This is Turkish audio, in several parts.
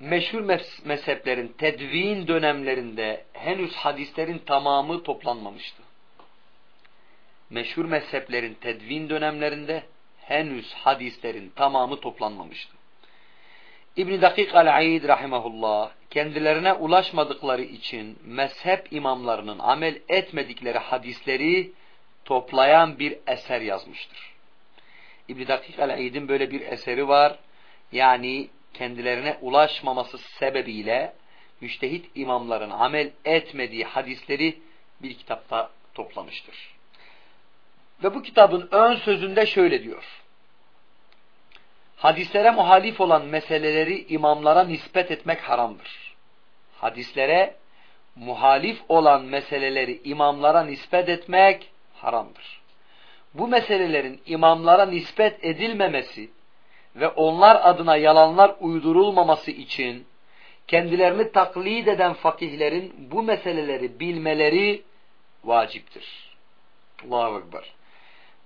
meşhur mezheplerin tedvin dönemlerinde henüz hadislerin tamamı toplanmamıştı. Meşhur mezheplerin tedvin dönemlerinde henüz hadislerin tamamı toplanmamıştı. İbn Dakik el-Aid rahimehullah kendilerine ulaşmadıkları için mezhep imamlarının amel etmedikleri hadisleri toplayan bir eser yazmıştır. İbn Dakik el-Aid'in böyle bir eseri var. Yani kendilerine ulaşmaması sebebiyle müştehit imamların amel etmediği hadisleri bir kitapta toplamıştır. Ve bu kitabın ön sözünde şöyle diyor. Hadislere muhalif olan meseleleri imamlara nispet etmek haramdır. Hadislere muhalif olan meseleleri imamlara nispet etmek haramdır. Bu meselelerin imamlara nispet edilmemesi ve onlar adına yalanlar uydurulmaması için kendilerini taklit eden fakihlerin bu meseleleri bilmeleri vaciptir. Allahu Ekber.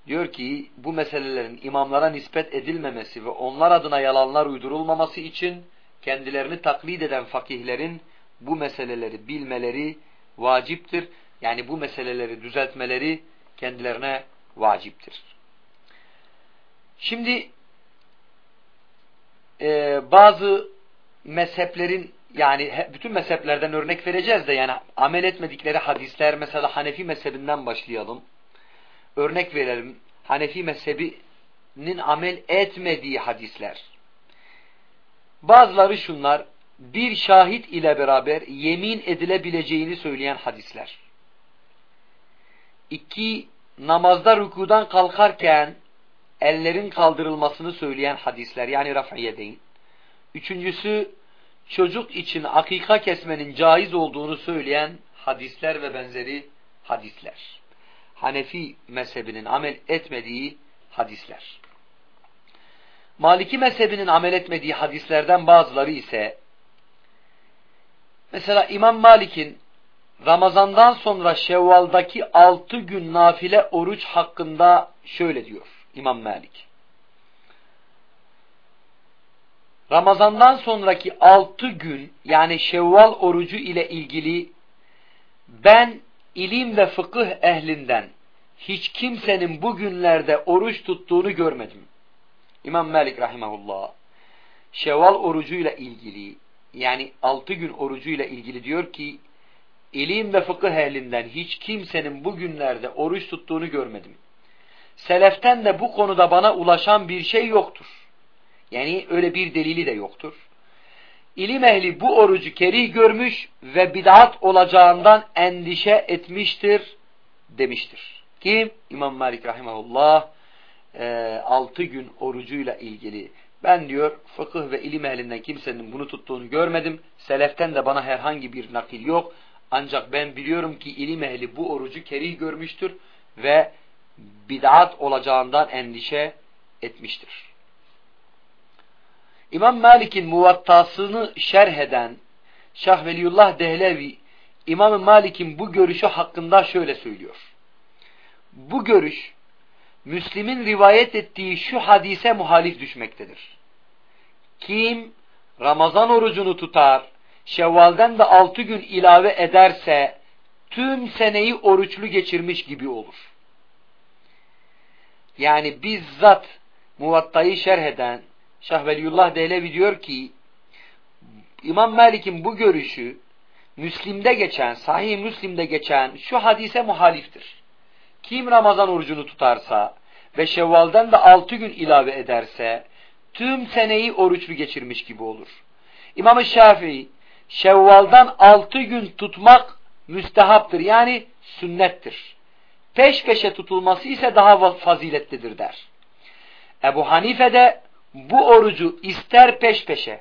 Diyor ki bu meselelerin imamlara nispet edilmemesi ve onlar adına yalanlar uydurulmaması için kendilerini taklit eden fakihlerin bu meseleleri bilmeleri vaciptir. Yani bu meseleleri düzeltmeleri kendilerine vaciptir. Şimdi e, bazı mezheplerin yani bütün mezheplerden örnek vereceğiz de yani amel etmedikleri hadisler mesela Hanefi mezhebinden başlayalım. Örnek verelim. Hanefi mezhebinin amel etmediği hadisler. Bazıları şunlar. Bir şahit ile beraber yemin edilebileceğini söyleyen hadisler. İki, namazda rükudan kalkarken ellerin kaldırılmasını söyleyen hadisler yani raf'iyedeyn. Üçüncüsü çocuk için akika kesmenin caiz olduğunu söyleyen hadisler ve benzeri hadisler. Hanefi mezhebinin amel etmediği hadisler. Maliki mezhebinin amel etmediği hadislerden bazıları ise mesela İmam Malik'in Ramazandan sonra Şevval'daki altı gün nafile oruç hakkında şöyle diyor İmam Malik. Ramazandan sonraki altı gün yani Şevval orucu ile ilgili ben ilim ve fıkıh ehlinden hiç kimsenin bu günlerde oruç tuttuğunu görmedim. İmam Malik rahimahullah Şevval orucuyla ilgili yani altı gün orucuyla ilgili diyor ki ilim ve fıkıh ehlinden hiç kimsenin bu günlerde oruç tuttuğunu görmedim. Seleften de bu konuda bana ulaşan bir şey yoktur. Yani öyle bir delili de yoktur. İlim ehli bu orucu kerih görmüş ve bid'at olacağından endişe etmiştir demiştir. Kim? İmam Malik rahimahullah e, altı gün orucuyla ilgili. Ben diyor fıkıh ve ilim ehlinden kimsenin bunu tuttuğunu görmedim. Seleften de bana herhangi bir nakil yok. Ancak ben biliyorum ki ilim ehli bu orucu kerih görmüştür ve bid'at olacağından endişe etmiştir. İmam Malik'in muvattasını şerh eden Şah Veliyullah Dehlevi İmam Malik'in bu görüşü hakkında şöyle söylüyor. Bu görüş Müslim'in rivayet ettiği şu hadise muhalif düşmektedir. Kim Ramazan orucunu tutar, Şevval'den de altı gün ilave ederse tüm seneyi oruçlu geçirmiş gibi olur. Yani bizzat muvattayı şerh eden Şah Veliyullah Dehlevi diyor ki İmam Malik'in bu görüşü Müslim'de geçen, Sahih Müslim'de geçen şu hadise muhaliftir. Kim Ramazan orucunu tutarsa ve Şevval'den de altı gün ilave ederse tüm seneyi oruçlu geçirmiş gibi olur. İmam-ı Şafii Şevval'dan altı gün tutmak müstehaptır yani sünnettir. Peş peşe tutulması ise daha faziletlidir der. Ebu Hanife de bu orucu ister peş peşe,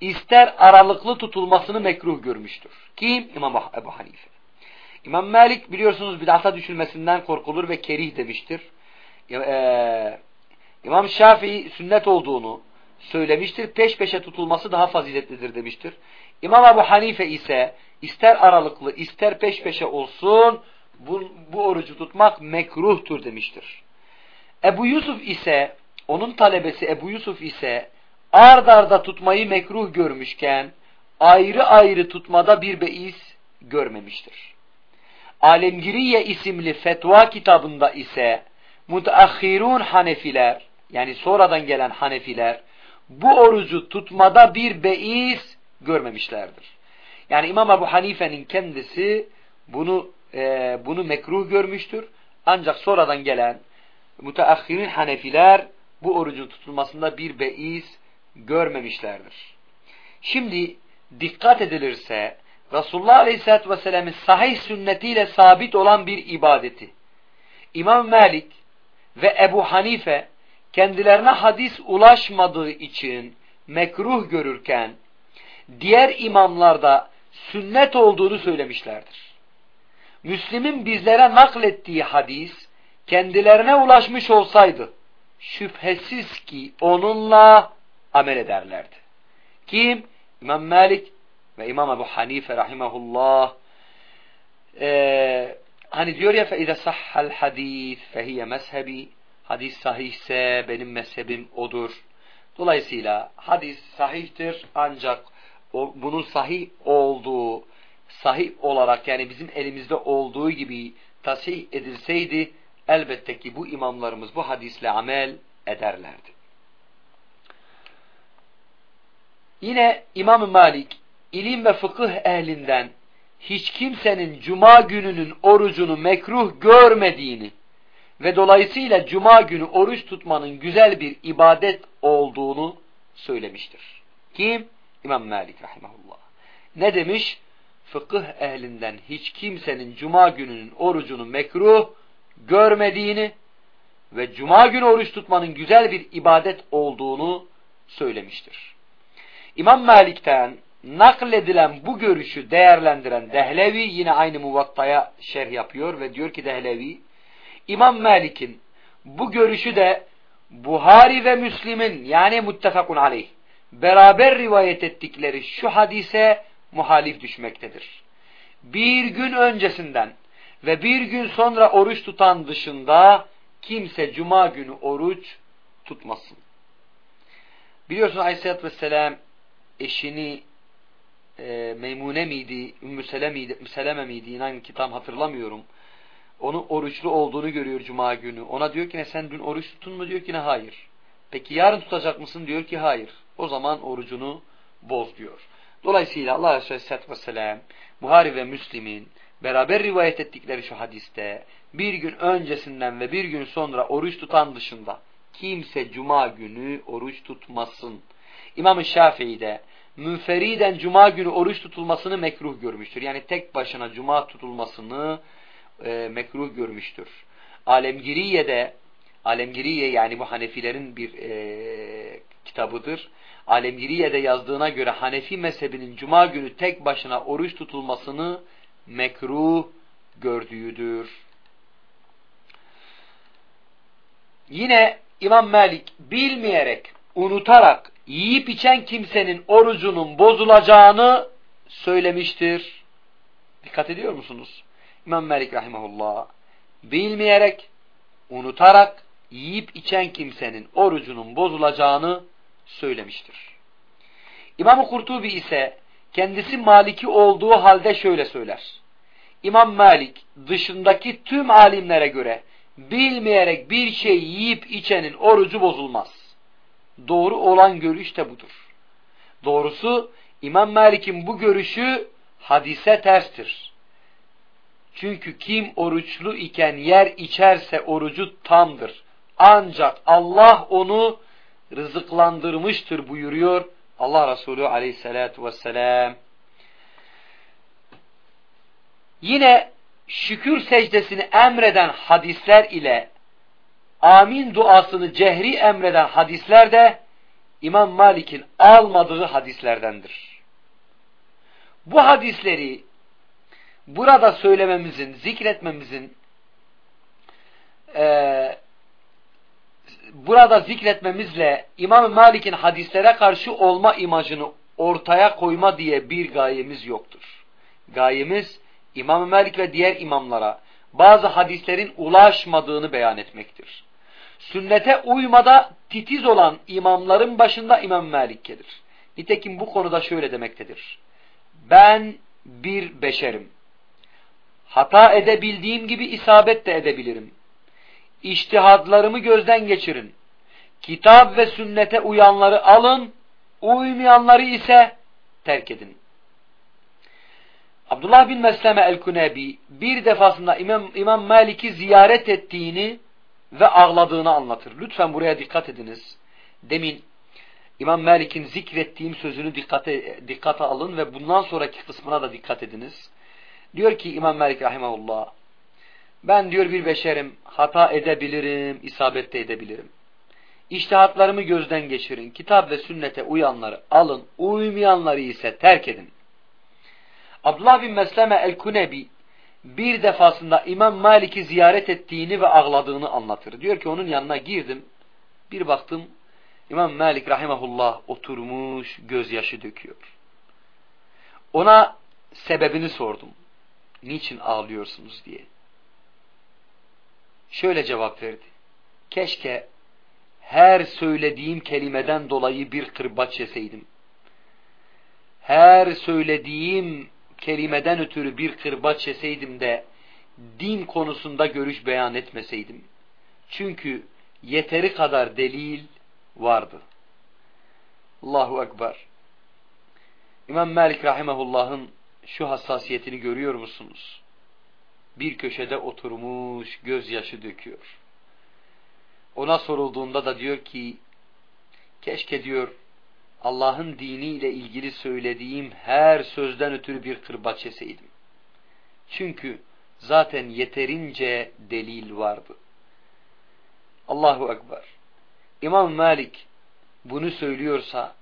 ister aralıklı tutulmasını mekruh görmüştür. Kim? İmam Ebu Hanife. İmam Malik biliyorsunuz bid'ata düşülmesinden korkulur ve kerih demiştir. Ee, İmam Şafii sünnet olduğunu söylemiştir. Peş peşe tutulması daha faziletlidir demiştir. İmam Ebu Hanife ise ister aralıklı ister peş peşe olsun bu, bu orucu tutmak mekruhtur demiştir. Ebu Yusuf ise onun talebesi Ebu Yusuf ise ard arda tutmayı mekruh görmüşken ayrı ayrı tutmada bir beis görmemiştir. Alemgiriye isimli fetva kitabında ise mutahhirun Hanefiler yani sonradan gelen Hanefiler bu orucu tutmada bir beis görmemişlerdir. Yani İmam Ebu Hanife'nin kendisi bunu e, bunu mekruh görmüştür. Ancak sonradan gelen müteahhirin Hanefiler bu orucun tutulmasında bir beis görmemişlerdir. Şimdi dikkat edilirse Resulullah Aleyhisselatü Vesselam'ın sahih sünnetiyle sabit olan bir ibadeti İmam Malik ve Ebu Hanife kendilerine hadis ulaşmadığı için mekruh görürken diğer imamlar da sünnet olduğunu söylemişlerdir. Müslim'in bizlere naklettiği hadis kendilerine ulaşmış olsaydı şüphesiz ki onunla amel ederlerdi. Kim? İmam Malik ve İmam Ebu Hanife rahimahullah ee, hani diyor ya فَاِذَا صَحَّ الْحَد۪يث فَهِيَ مَذْهَب۪ي Hadis sahihse benim mezhebim odur. Dolayısıyla hadis sahihtir ancak o, bunun sahih olduğu, sahih olarak yani bizim elimizde olduğu gibi tasih edilseydi elbette ki bu imamlarımız bu hadisle amel ederlerdi. Yine İmam Malik ilim ve fıkıh ehlinden hiç kimsenin cuma gününün orucunu mekruh görmediğini ve dolayısıyla cuma günü oruç tutmanın güzel bir ibadet olduğunu söylemiştir. Kim? İmam Malik rahimahullah. Ne demiş? Fıkıh ehlinden hiç kimsenin cuma gününün orucunu mekruh görmediğini ve cuma günü oruç tutmanın güzel bir ibadet olduğunu söylemiştir. İmam Malik'ten nakledilen bu görüşü değerlendiren Dehlevi yine aynı muvattaya şerh yapıyor ve diyor ki Dehlevi İmam Malik'in bu görüşü de Buhari ve Müslim'in yani muttefakun aleyh beraber rivayet ettikleri şu hadise muhalif düşmektedir. Bir gün öncesinden ve bir gün sonra oruç tutan dışında kimse cuma günü oruç tutmasın. Biliyorsun Aleyhisselatü Vesselam eşini e, Meymune miydi, Ümmü Seleme Seleme miydi inan ki tam hatırlamıyorum. Onu oruçlu olduğunu görüyor cuma günü. Ona diyor ki ne sen dün oruç tutun mu? Diyor ki ne hayır. Peki yarın tutacak mısın? Diyor ki hayır. O zaman orucunu boz diyor. Dolayısıyla Allah Resulü Aleyhisselatü Vesselam Buhari ve Müslim'in beraber rivayet ettikleri şu hadiste bir gün öncesinden ve bir gün sonra oruç tutan dışında kimse cuma günü oruç tutmasın. İmam-ı Şafii de münferiden cuma günü oruç tutulmasını mekruh görmüştür. Yani tek başına cuma tutulmasını e, mekruh görmüştür. Alemgiriye de Alemgiriye yani bu Hanefilerin bir e, kitabıdır. Alemgiriye'de yazdığına göre Hanefi mezhebinin cuma günü tek başına oruç tutulmasını mekruh gördüğüdür. Yine İmam Malik bilmeyerek, unutarak yiyip içen kimsenin orucunun bozulacağını söylemiştir. Dikkat ediyor musunuz? İmam Malik rahimahullah bilmeyerek, unutarak yiyip içen kimsenin orucunun bozulacağını söylemiştir. İmam-ı Kurtubi ise kendisi Maliki olduğu halde şöyle söyler. İmam Malik dışındaki tüm alimlere göre bilmeyerek bir şey yiyip içenin orucu bozulmaz. Doğru olan görüş de budur. Doğrusu İmam Malik'in bu görüşü hadise terstir. Çünkü kim oruçlu iken yer içerse orucu tamdır. Ancak Allah onu rızıklandırmıştır buyuruyor Allah Resulü aleyhissalatu vesselam. Yine şükür secdesini emreden hadisler ile amin duasını cehri emreden hadisler de İmam Malik'in almadığı hadislerdendir. Bu hadisleri burada söylememizin, zikretmemizin e, burada zikretmemizle İmam Malik'in hadislere karşı olma imajını ortaya koyma diye bir gayemiz yoktur. Gayemiz İmam Malik ve diğer imamlara bazı hadislerin ulaşmadığını beyan etmektir. Sünnete uymada titiz olan imamların başında İmam Malik gelir. Nitekim bu konuda şöyle demektedir. Ben bir beşerim. Hata edebildiğim gibi isabet de edebilirim. İştihadlarımı gözden geçirin. Kitap ve sünnete uyanları alın, uymayanları ise terk edin. Abdullah bin Mesleme el-Kunebi bir defasında İmam, İmam Malik'i ziyaret ettiğini ve ağladığını anlatır. Lütfen buraya dikkat ediniz. Demin İmam Malik'in zikrettiğim sözünü dikkate, dikkate alın ve bundan sonraki kısmına da dikkat ediniz. Diyor ki İmam Malik rahimahullah, ben diyor bir beşerim, hata edebilirim, isabet de edebilirim. İştihatlarımı gözden geçirin, kitap ve sünnete uyanları alın, uymayanları ise terk edin. Abdullah bin Mesleme el-Kunebi bir defasında İmam Malik'i ziyaret ettiğini ve ağladığını anlatır. Diyor ki onun yanına girdim, bir baktım İmam Malik rahimahullah oturmuş gözyaşı döküyor. Ona sebebini sordum. Niçin ağlıyorsunuz diye. Şöyle cevap verdi. Keşke her söylediğim kelimeden dolayı bir kırbaç yeseydim. Her söylediğim kelimeden ötürü bir kırbaç yeseydim de din konusunda görüş beyan etmeseydim. Çünkü yeteri kadar delil vardı. Allahu Ekber. İmam Malik Rahimahullah'ın şu hassasiyetini görüyor musunuz? Bir köşede oturmuş gözyaşı döküyor. Ona sorulduğunda da diyor ki keşke diyor Allah'ın diniyle ilgili söylediğim her sözden ötürü bir kırbaç yeseydim. Çünkü zaten yeterince delil vardı. Allahu Ekber. İmam Malik bunu söylüyorsa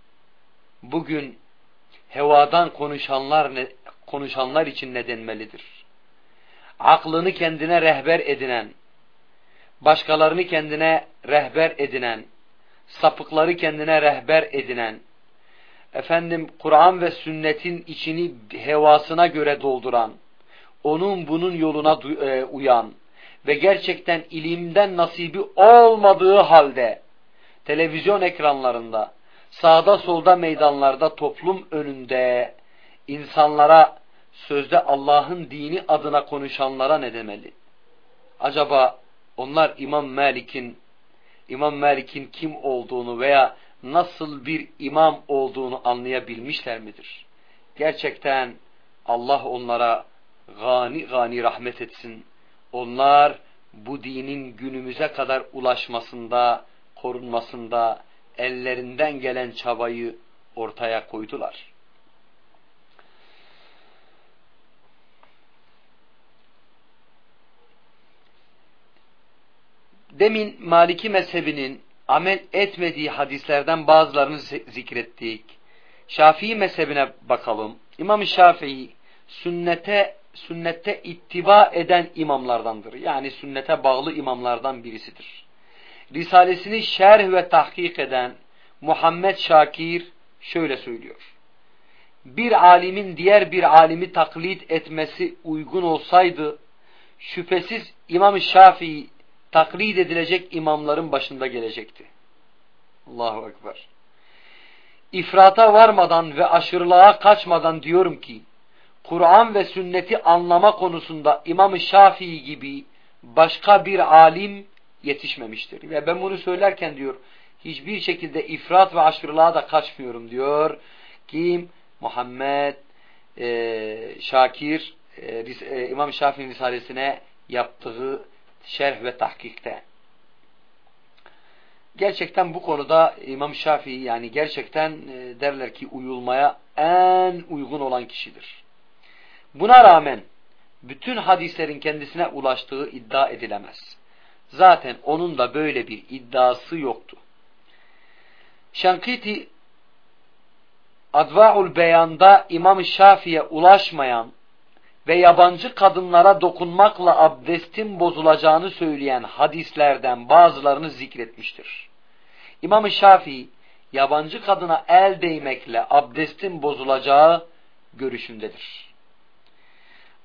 bugün hevadan konuşanlar ne, konuşanlar için ne denmelidir? Aklını kendine rehber edinen, başkalarını kendine rehber edinen, sapıkları kendine rehber edinen, efendim Kur'an ve sünnetin içini hevasına göre dolduran, onun bunun yoluna e, uyan ve gerçekten ilimden nasibi olmadığı halde televizyon ekranlarında, sağda solda meydanlarda, toplum önünde insanlara sözde Allah'ın dini adına konuşanlara ne demeli? Acaba onlar İmam Malik'in İmam Malik'in kim olduğunu veya nasıl bir imam olduğunu anlayabilmişler midir? Gerçekten Allah onlara gani gani rahmet etsin. Onlar bu dinin günümüze kadar ulaşmasında, korunmasında ellerinden gelen çabayı ortaya koydular. Demin Maliki mezhebinin amel etmediği hadislerden bazılarını zikrettik. Şafii mezhebine bakalım. İmam Şafii sünnete sünnette ittiba eden imamlardandır. Yani sünnete bağlı imamlardan birisidir. Risalesini şerh ve tahkik eden Muhammed Şakir şöyle söylüyor. Bir alimin diğer bir alimi taklit etmesi uygun olsaydı şüphesiz İmam Şafii taklit edilecek imamların başında gelecekti. Allahu Ekber. İfrata varmadan ve aşırılığa kaçmadan diyorum ki, Kur'an ve sünneti anlama konusunda İmam-ı Şafii gibi başka bir alim yetişmemiştir. Ve ben bunu söylerken diyor, hiçbir şekilde ifrat ve aşırılığa da kaçmıyorum diyor. Kim? Muhammed e, Şakir e, e İmam Şafii'nin risalesine yaptığı şerh ve tahkikte. Gerçekten bu konuda İmam Şafii yani gerçekten e, derler ki uyulmaya en uygun olan kişidir. Buna rağmen bütün hadislerin kendisine ulaştığı iddia edilemez. Zaten onun da böyle bir iddiası yoktu. Şankiti Adva'ul Beyan'da İmam Şafii'ye ulaşmayan ve yabancı kadınlara dokunmakla abdestin bozulacağını söyleyen hadislerden bazılarını zikretmiştir. İmam-ı Şafii, yabancı kadına el değmekle abdestin bozulacağı görüşündedir.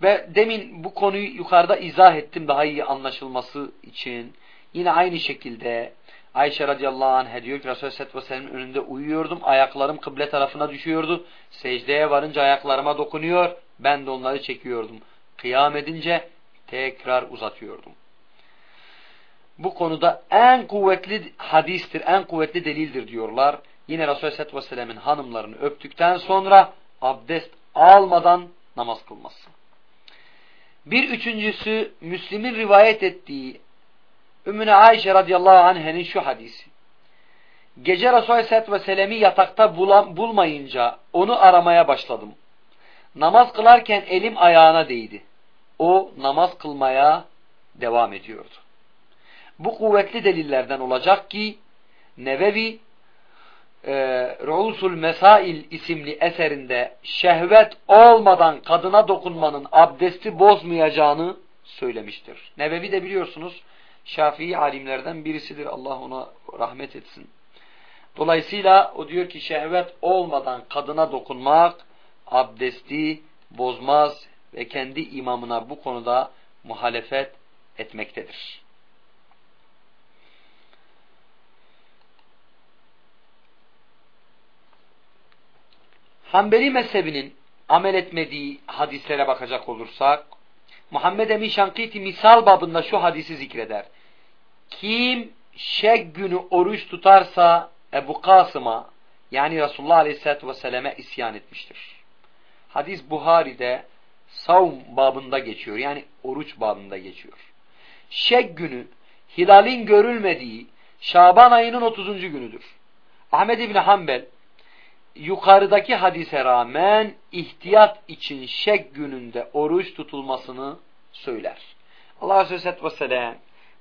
Ve demin bu konuyu yukarıda izah ettim daha iyi anlaşılması için. Yine aynı şekilde Ayşe radıyallahu anh diyor ki Resulü vesselam'ın önünde uyuyordum. Ayaklarım kıble tarafına düşüyordu. Secdeye varınca ayaklarıma dokunuyor. Ben de onları çekiyordum. Kıyam edince tekrar uzatıyordum. Bu konuda en kuvvetli hadistir, en kuvvetli delildir diyorlar. Yine Resulü aleyhisselatü vesselam'ın hanımlarını öptükten sonra abdest almadan namaz kılması. Bir üçüncüsü Müslim'in rivayet ettiği Ümmüne Ayşe radıyallahu anh'ın şu hadisi. Gece Resulü Aleyhisselatü Vesselam'ı yatakta bulam, bulmayınca onu aramaya başladım. Namaz kılarken elim ayağına değdi. O namaz kılmaya devam ediyordu. Bu kuvvetli delillerden olacak ki Nevevi e, Ruhusul Mesail isimli eserinde şehvet olmadan kadına dokunmanın abdesti bozmayacağını söylemiştir. Nevevi de biliyorsunuz Şafii alimlerden birisidir. Allah ona rahmet etsin. Dolayısıyla o diyor ki şehvet olmadan kadına dokunmak abdesti bozmaz ve kendi imamına bu konuda muhalefet etmektedir. Hanbeli mezhebinin amel etmediği hadislere bakacak olursak, Muhammed Emin Şankiti misal babında şu hadisi zikreder. Kim şek günü oruç tutarsa Ebu Kasım'a yani Resulullah Aleyhisselatü Vesselam'e isyan etmiştir. Hadis Buhari'de savm babında geçiyor. Yani oruç babında geçiyor. Şek günü hilalin görülmediği Şaban ayının 30. günüdür. Ahmed İbni Hanbel yukarıdaki hadise rağmen ihtiyat için şek gününde oruç tutulmasını söyler. Allah Resulü Aleyhisselatü Vesselam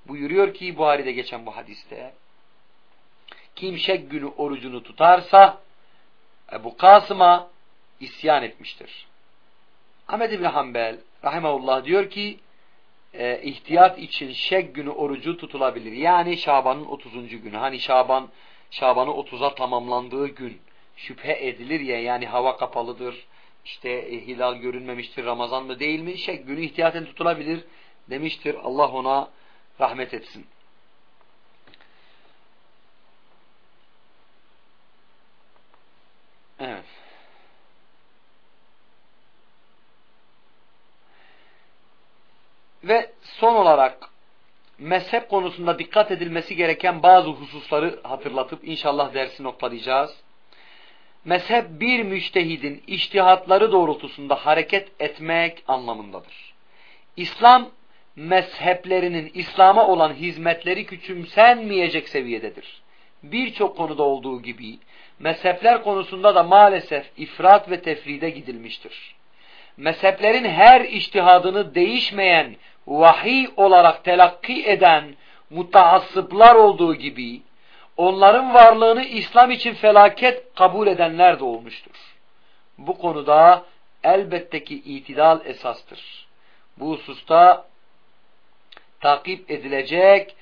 buyuruyor ki Buhari'de geçen bu hadiste kim şek günü orucunu tutarsa Ebu Kasım'a isyan etmiştir. Ahmed İbni Hanbel rahimahullah diyor ki e, ihtiyat için şek günü orucu tutulabilir. Yani Şaban'ın 30. günü. Hani Şaban Şaban'ı 30'a tamamlandığı gün şüphe edilir ya yani hava kapalıdır. İşte e, hilal görünmemiştir. Ramazan mı değil mi? Şek günü ihtiyaten tutulabilir demiştir. Allah ona rahmet etsin. Evet. Ve son olarak mezhep konusunda dikkat edilmesi gereken bazı hususları hatırlatıp inşallah dersi noktalayacağız. Mezhep bir müştehidin iştihatları doğrultusunda hareket etmek anlamındadır. İslam mezheplerinin İslam'a olan hizmetleri küçümsenmeyecek seviyededir. Birçok konuda olduğu gibi mezhepler konusunda da maalesef ifrat ve tefride gidilmiştir. Mezheplerin her iştihadını değişmeyen, vahiy olarak telakki eden mutaassıplar olduğu gibi onların varlığını İslam için felaket kabul edenler de olmuştur. Bu konuda elbette ki itidal esastır. Bu hususta takip edilecek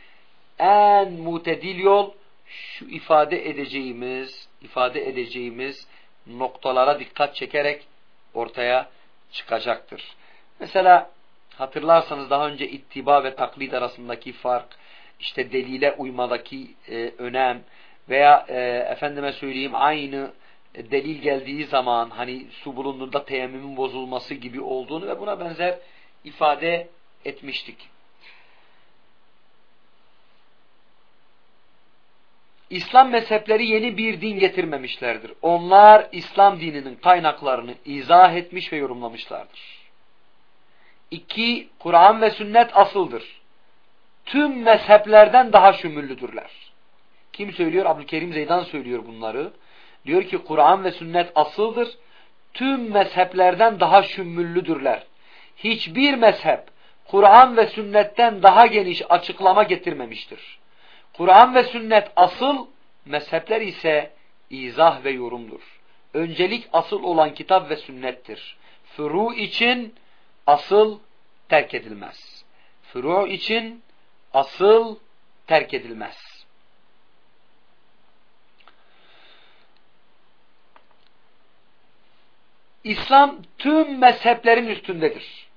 en mutedil yol şu ifade edeceğimiz ifade edeceğimiz noktalara dikkat çekerek ortaya çıkacaktır. Mesela hatırlarsanız daha önce ittiba ve taklit arasındaki fark, işte delile uymadaki e, önem veya e, efendime söyleyeyim aynı delil geldiği zaman hani su bulunduğunda teyemmümün bozulması gibi olduğunu ve buna benzer ifade etmiştik. İslam mezhepleri yeni bir din getirmemişlerdir. Onlar İslam dininin kaynaklarını izah etmiş ve yorumlamışlardır. İki, Kur'an ve sünnet asıldır. Tüm mezheplerden daha şümüllüdürler. Kim söylüyor? Abdülkerim Zeydan söylüyor bunları. Diyor ki Kur'an ve sünnet asıldır. Tüm mezheplerden daha şümüllüdürler. Hiçbir mezhep Kur'an ve sünnetten daha geniş açıklama getirmemiştir. Kur'an ve sünnet asıl, mezhepler ise izah ve yorumdur. Öncelik asıl olan kitap ve sünnettir. Furu için asıl terk edilmez. Furu için asıl terk edilmez. İslam tüm mezheplerin üstündedir.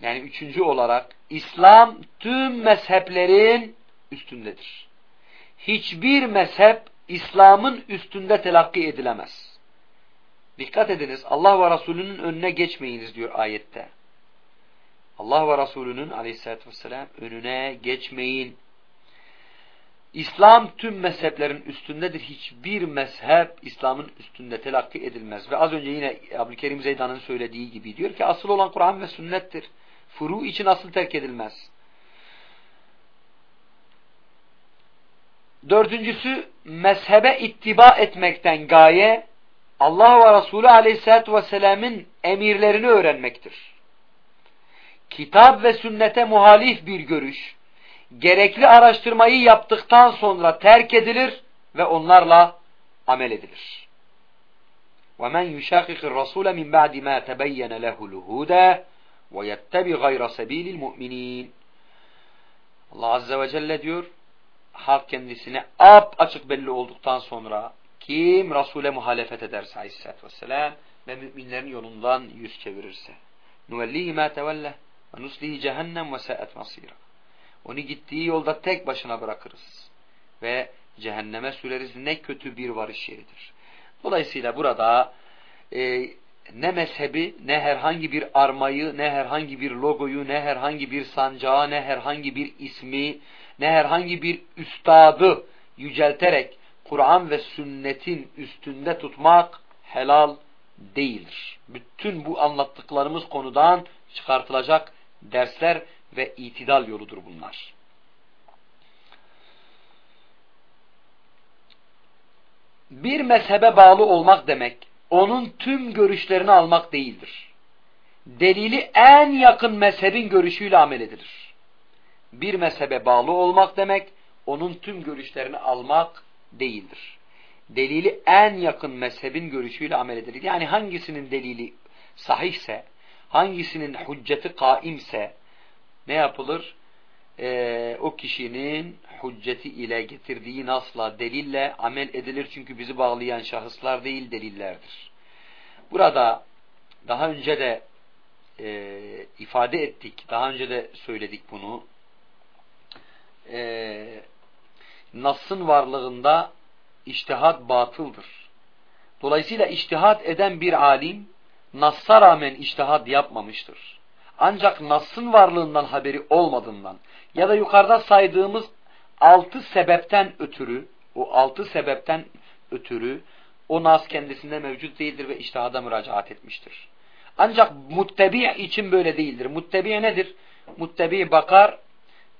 Yani üçüncü olarak İslam tüm mezheplerin üstündedir. Hiçbir mezhep İslam'ın üstünde telakki edilemez. Dikkat ediniz Allah ve Resulünün önüne geçmeyiniz diyor ayette. Allah ve Resulünün aleyhissalatü vesselam önüne geçmeyin. İslam tüm mezheplerin üstündedir. Hiçbir mezhep İslam'ın üstünde telakki edilmez. Ve az önce yine Abdülkerim Zeydan'ın söylediği gibi diyor ki asıl olan Kur'an ve sünnettir. Furu için asıl terk edilmez. Dördüncüsü mezhebe ittiba etmekten gaye Allah ve Resulü aleyhissalatü vesselam'ın emirlerini öğrenmektir Kitap ve sünnete muhalif bir görüş, gerekli araştırmayı yaptıktan sonra terk edilir ve onlarla amel edilir. وَمَنْ يُشَاقِقِ الرَّسُولَ مِنْ بَعْدِ مَا تَبَيَّنَ لَهُ الْهُودَى وَيَتَّبِ غَيْرَ سَب۪يلِ الْمُؤْمِنِينَ Allah Azze ve Celle diyor, halk kendisine ap açık belli olduktan sonra kim Resul'e muhalefet ederse aleyhissalatü vesselam ve müminlerin yolundan yüz çevirirse nuvellihi ma tevelle nuslihi cehennem ve sa'et masira onu gittiği yolda tek başına bırakırız. Ve cehenneme süreriz ne kötü bir varış yeridir. Dolayısıyla burada e, ne mezhebi, ne herhangi bir armayı, ne herhangi bir logoyu, ne herhangi bir sancağı, ne herhangi bir ismi, ne herhangi bir üstadı yücelterek Kur'an ve sünnetin üstünde tutmak helal değildir. Bütün bu anlattıklarımız konudan çıkartılacak dersler ve itidal yoludur bunlar. Bir mezhebe bağlı olmak demek, onun tüm görüşlerini almak değildir. Delili en yakın mezhebin görüşüyle amel edilir. Bir mezhebe bağlı olmak demek, onun tüm görüşlerini almak değildir. Delili en yakın mezhebin görüşüyle amel edilir. Yani hangisinin delili sahihse, hangisinin hücceti kaimse, ne yapılır? Ee, o kişinin hücceti ile getirdiği nasla, delille amel edilir. Çünkü bizi bağlayan şahıslar değil delillerdir. Burada daha önce de e, ifade ettik, daha önce de söyledik bunu. E, Nas'ın varlığında iştihat batıldır. Dolayısıyla iştihat eden bir alim Nas'a rağmen iştihat yapmamıştır. Ancak Nas'ın varlığından haberi olmadığından ya da yukarıda saydığımız altı sebepten ötürü, o altı sebepten ötürü o Nas kendisinde mevcut değildir ve iştihada müracaat etmiştir. Ancak muttebi için böyle değildir. Muttebi nedir? Muttebi bakar,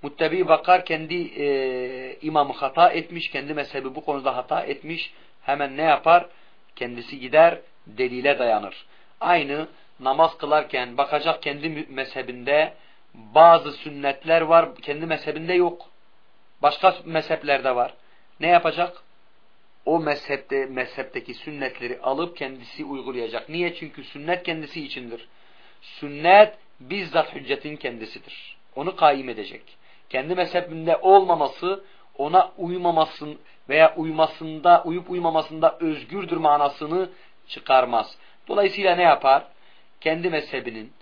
muttebi bakar kendi e, imamı hata etmiş, kendi mezhebi bu konuda hata etmiş. Hemen ne yapar? Kendisi gider, delile dayanır. Aynı namaz kılarken bakacak kendi mezhebinde bazı sünnetler var, kendi mezhebinde yok. Başka mezheplerde var. Ne yapacak? O mezhepte, mezhepteki sünnetleri alıp kendisi uygulayacak. Niye? Çünkü sünnet kendisi içindir. Sünnet bizzat hüccetin kendisidir. Onu kaim edecek. Kendi mezhebinde olmaması ona uymamasın veya uymasında, uyup uymamasında özgürdür manasını çıkarmaz. Dolayısıyla ne yapar? kendi mezhebinin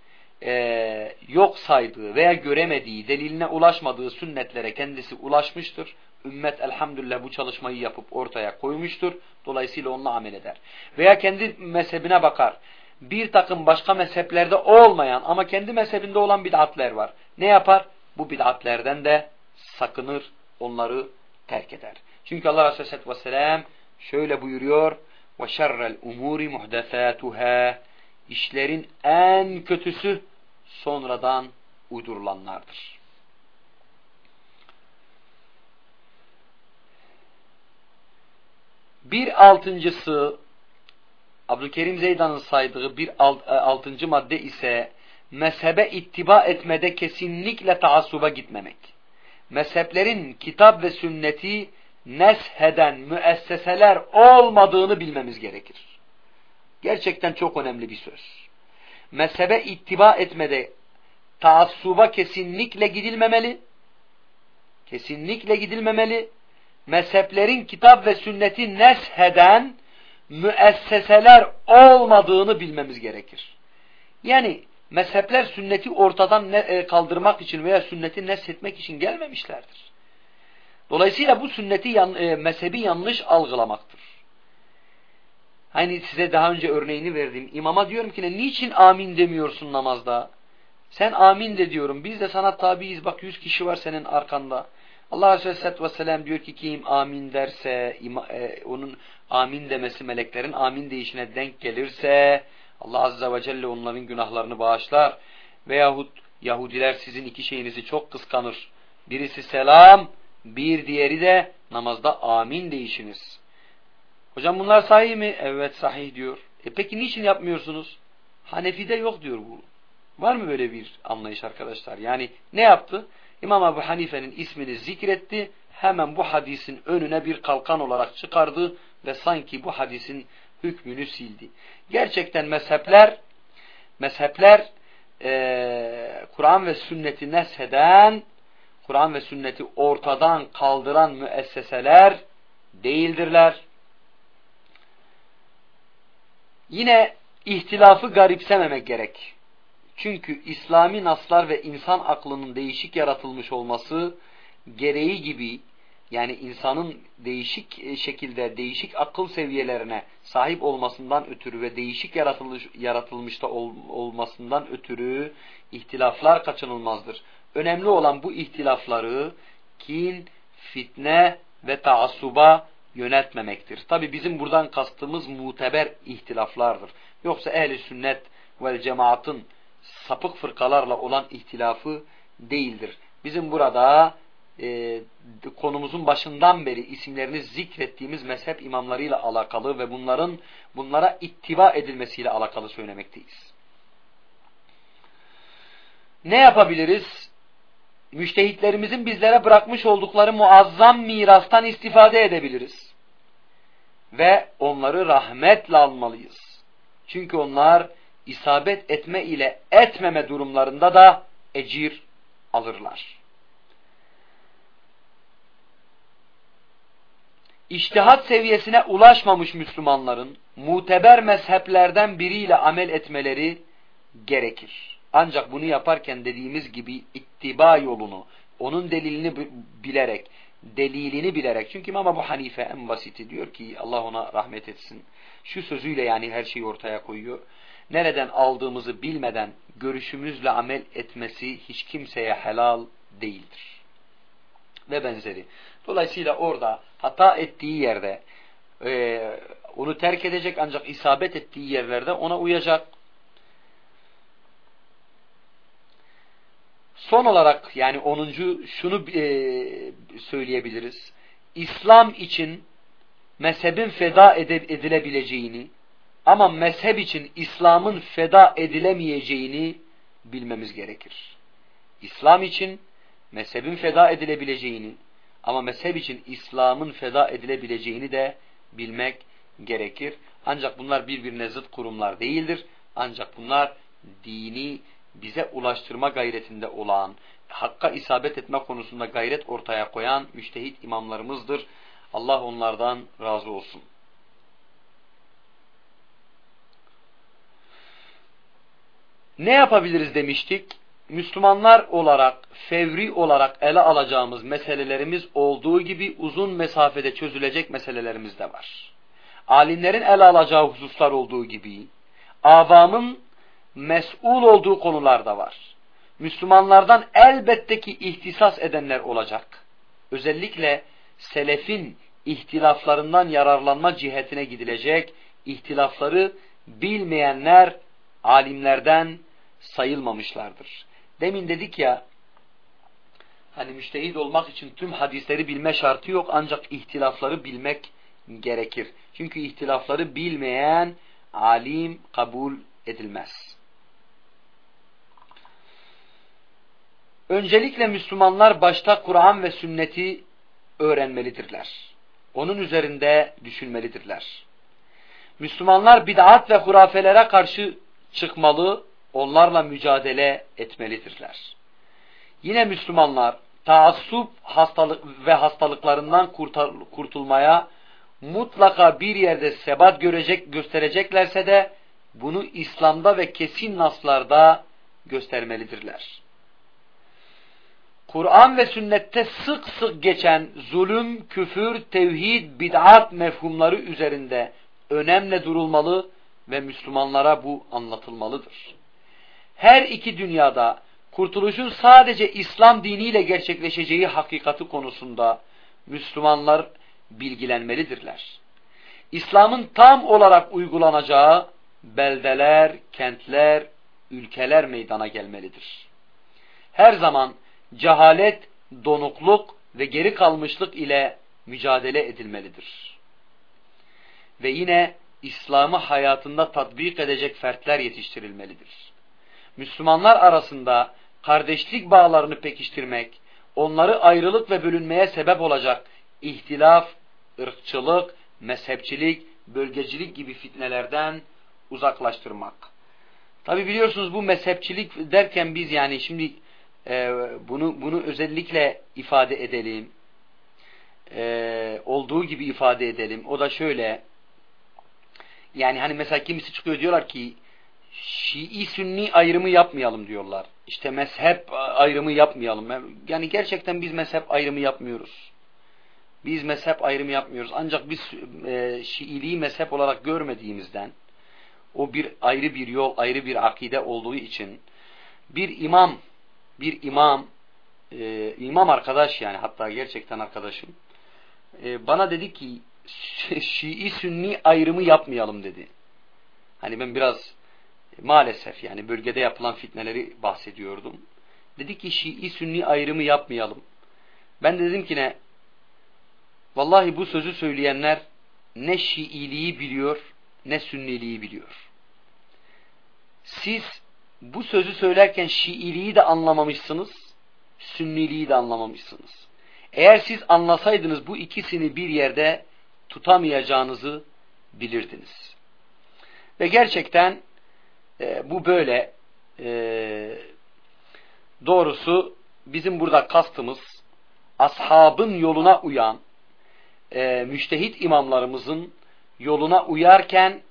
e, yok saydığı veya göremediği, deliline ulaşmadığı sünnetlere kendisi ulaşmıştır. Ümmet elhamdülillah bu çalışmayı yapıp ortaya koymuştur. Dolayısıyla onunla amel eder. Veya kendi mezhebine bakar. Bir takım başka mezheplerde olmayan ama kendi mezhebinde olan bid'atler var. Ne yapar? Bu bid'atlerden de sakınır, onları terk eder. Çünkü Allah Resulü Aleyhisselatü Vesselam şöyle buyuruyor ve şerrel umuri muhdesatuhâ işlerin en kötüsü sonradan uydurulanlardır. Bir altıncısı Abdülkerim Zeydan'ın saydığı bir alt, e, altıncı madde ise mezhebe ittiba etmede kesinlikle taassuba gitmemek. Mezheplerin kitap ve sünneti nesheden müesseseler olmadığını bilmemiz gerekir. Gerçekten çok önemli bir söz. Mezhebe ittiba etmede taassuba kesinlikle gidilmemeli. Kesinlikle gidilmemeli. Mezheplerin kitap ve sünneti nesheden müesseseler olmadığını bilmemiz gerekir. Yani mezhepler sünneti ortadan e, kaldırmak için veya sünneti neshetmek için gelmemişlerdir. Dolayısıyla bu sünneti yan, e, mezhebi yanlış algılamaktır. Hani size daha önce örneğini verdim. İmama diyorum ki ne, niçin amin demiyorsun namazda? Sen amin de diyorum. Biz de sana tabiiz. Bak yüz kişi var senin arkanda. Allah Resulü Aleyhisselatü Vesselam diyor ki kim amin derse, ima, e, onun amin demesi meleklerin amin deyişine denk gelirse Allah Azze ve Celle onların günahlarını bağışlar. Veyahut Yahudiler sizin iki şeyinizi çok kıskanır. Birisi selam, bir diğeri de namazda amin deyişiniz. Hocam bunlar sahih mi? Evet sahih diyor. E peki niçin yapmıyorsunuz? Hanefi'de yok diyor bu. Var mı böyle bir anlayış arkadaşlar? Yani ne yaptı? İmam Ebu Hanife'nin ismini zikretti. Hemen bu hadisin önüne bir kalkan olarak çıkardı ve sanki bu hadisin hükmünü sildi. Gerçekten mezhepler mezhepler e, Kur'an ve sünneti nesheden Kur'an ve sünneti ortadan kaldıran müesseseler değildirler. Yine ihtilafı garipsememek gerek. Çünkü İslami naslar ve insan aklının değişik yaratılmış olması gereği gibi yani insanın değişik e, şekilde değişik akıl seviyelerine sahip olmasından ötürü ve değişik yaratılmış, yaratılmışta ol, olmasından ötürü ihtilaflar kaçınılmazdır. Önemli olan bu ihtilafları kin, fitne ve taassuba yönetmemektir. Tabi bizim buradan kastımız muteber ihtilaflardır. Yoksa ehli sünnet ve cemaatın sapık fırkalarla olan ihtilafı değildir. Bizim burada e, konumuzun başından beri isimlerini zikrettiğimiz mezhep imamlarıyla alakalı ve bunların bunlara ittiba edilmesiyle alakalı söylemekteyiz. Ne yapabiliriz? Müştehitlerimizin bizlere bırakmış oldukları muazzam mirastan istifade edebiliriz. Ve onları rahmetle almalıyız. Çünkü onlar isabet etme ile etmeme durumlarında da ecir alırlar. İçtihat seviyesine ulaşmamış Müslümanların muteber mezheplerden biriyle amel etmeleri gerekir. Ancak bunu yaparken dediğimiz gibi ittiba yolunu, onun delilini bilerek, delilini bilerek. Çünkü İmam Ebu Hanife en basiti diyor ki Allah ona rahmet etsin. Şu sözüyle yani her şeyi ortaya koyuyor nereden aldığımızı bilmeden görüşümüzle amel etmesi hiç kimseye helal değildir. Ve benzeri. Dolayısıyla orada hata ettiği yerde onu terk edecek ancak isabet ettiği yerlerde ona uyacak. Son olarak yani onuncu şunu e, söyleyebiliriz. İslam için mezhebin feda edilebileceğini ama mezhep için İslam'ın feda edilemeyeceğini bilmemiz gerekir. İslam için mezhebin feda edilebileceğini ama mezhep için İslam'ın feda edilebileceğini de bilmek gerekir. Ancak bunlar birbirine zıt kurumlar değildir. Ancak bunlar dini bize ulaştırma gayretinde olan, hakka isabet etme konusunda gayret ortaya koyan müştehit imamlarımızdır. Allah onlardan razı olsun. Ne yapabiliriz demiştik? Müslümanlar olarak, fevri olarak ele alacağımız meselelerimiz olduğu gibi uzun mesafede çözülecek meselelerimiz de var. Alimlerin ele alacağı hususlar olduğu gibi, avamın mesul olduğu konular da var. Müslümanlardan elbette ki ihtisas edenler olacak. Özellikle selefin ihtilaflarından yararlanma cihetine gidilecek, ihtilafları bilmeyenler alimlerden sayılmamışlardır. Demin dedik ya hani müştehid olmak için tüm hadisleri bilme şartı yok ancak ihtilafları bilmek gerekir. Çünkü ihtilafları bilmeyen alim kabul edilmez. Öncelikle Müslümanlar başta Kur'an ve sünneti öğrenmelidirler. Onun üzerinde düşünmelidirler. Müslümanlar bid'at ve hurafelere karşı çıkmalı onlarla mücadele etmelidirler. Yine Müslümanlar taassup hastalık ve hastalıklarından kurtulmaya mutlaka bir yerde sebat görecek göstereceklerse de bunu İslam'da ve kesin naslarda göstermelidirler. Kur'an ve sünnette sık sık geçen zulüm, küfür, tevhid, bid'at mefhumları üzerinde önemle durulmalı ve Müslümanlara bu anlatılmalıdır. Her iki dünyada kurtuluşun sadece İslam diniyle gerçekleşeceği hakikati konusunda Müslümanlar bilgilenmelidirler. İslam'ın tam olarak uygulanacağı beldeler, kentler, ülkeler meydana gelmelidir. Her zaman cehalet, donukluk ve geri kalmışlık ile mücadele edilmelidir. Ve yine İslam'ı hayatında tatbik edecek fertler yetiştirilmelidir. Müslümanlar arasında kardeşlik bağlarını pekiştirmek, onları ayrılık ve bölünmeye sebep olacak ihtilaf, ırkçılık, mezhepçilik, bölgecilik gibi fitnelerden uzaklaştırmak. Tabi biliyorsunuz bu mezhepçilik derken biz yani şimdi e, bunu bunu özellikle ifade edelim. E, olduğu gibi ifade edelim. O da şöyle yani hani mesela kimisi çıkıyor diyorlar ki Şii Sünni ayrımı yapmayalım diyorlar. İşte mezhep ayrımı yapmayalım. Yani gerçekten biz mezhep ayrımı yapmıyoruz. Biz mezhep ayrımı yapmıyoruz. Ancak biz e, Şiiliği mezhep olarak görmediğimizden o bir ayrı bir yol, ayrı bir akide olduğu için bir imam, bir imam, e, imam arkadaş yani hatta gerçekten arkadaşım e, bana dedi ki Şii Sünni ayrımı yapmayalım dedi. Hani ben biraz maalesef yani bölgede yapılan fitneleri bahsediyordum. Dedi ki Şii Sünni ayrımı yapmayalım. Ben de dedim ki ne? Vallahi bu sözü söyleyenler ne Şiiliği biliyor ne Sünniliği biliyor. Siz bu sözü söylerken Şiiliği de anlamamışsınız, Sünniliği de anlamamışsınız. Eğer siz anlasaydınız bu ikisini bir yerde tutamayacağınızı bilirdiniz. Ve gerçekten e, bu böyle e, doğrusu bizim burada kastımız ashabın yoluna uyan e, müştehit imamlarımızın yoluna uyarken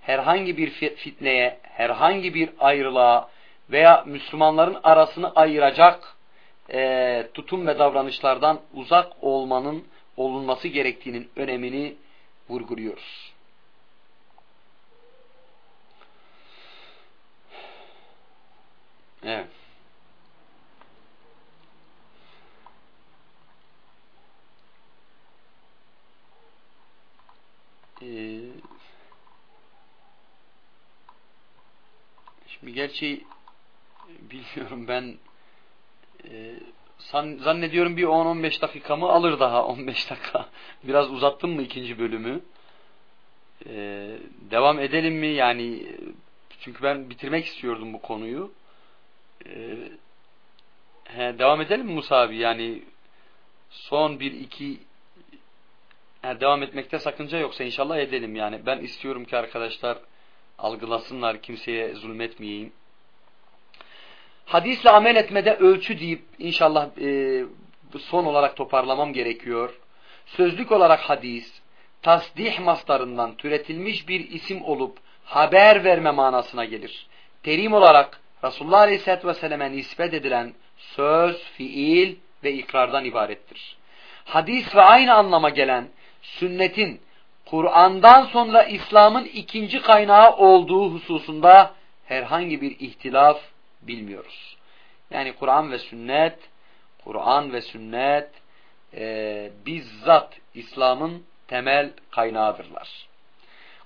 herhangi bir fitneye, herhangi bir ayrılığa veya Müslümanların arasını ayıracak e, tutum ve davranışlardan uzak olmanın olunması gerektiğinin önemini vurguluyoruz. Evet. Ee, şimdi gerçi bilmiyorum ben e, zannediyorum bir 10-15 dakikamı alır daha 15 dakika. Biraz uzattım mı ikinci bölümü? Ee, devam edelim mi? Yani çünkü ben bitirmek istiyordum bu konuyu. Ee, he, devam edelim mi Musa abi? Yani son bir iki yani devam etmekte sakınca yoksa inşallah edelim yani. Ben istiyorum ki arkadaşlar algılasınlar, kimseye zulmetmeyeyim. Hadisle amel etmede ölçü deyip inşallah e, son olarak toparlamam gerekiyor. Sözlük olarak hadis, tasdih maslarından türetilmiş bir isim olup haber verme manasına gelir. Terim olarak Resulullah Aleyhisselatü Vesselam'e nispet edilen söz, fiil ve ikrardan ibarettir. Hadis ve aynı anlama gelen sünnetin Kur'an'dan sonra İslam'ın ikinci kaynağı olduğu hususunda herhangi bir ihtilaf bilmiyoruz. Yani Kur'an ve sünnet, Kur'an ve sünnet e, bizzat İslam'ın temel kaynağıdırlar.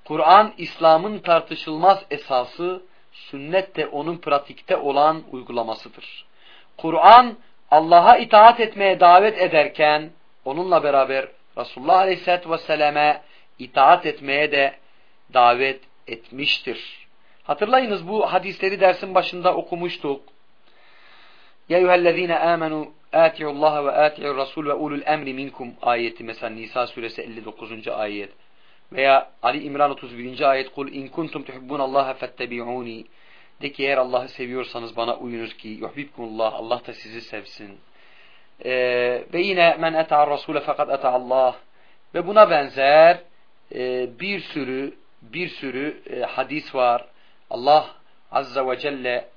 Kur'an İslam'ın tartışılmaz esası, sünnet de onun pratikte olan uygulamasıdır. Kur'an Allah'a itaat etmeye davet ederken onunla beraber Resulullah Aleyhisselatü Vesselam'e itaat etmeye de davet etmiştir. Hatırlayınız bu hadisleri dersin başında okumuştuk. Ya eyyühellezine amenu ati'ullaha ve ati'ur rasul ve ulul emri minkum ayeti mesela Nisa suresi 59. ayet veya Ali İmran 31. ayet kul in kuntum tuhibbunallaha fettebi'uni de ki eğer Allah'ı seviyorsanız bana uyunuz ki yuhbibkumullah Allah da sizi sevsin. Ee, ve yine men eta'ar rasule fakat eta'allah ve buna benzer e, bir sürü bir sürü e, hadis var. Allah azze ve celle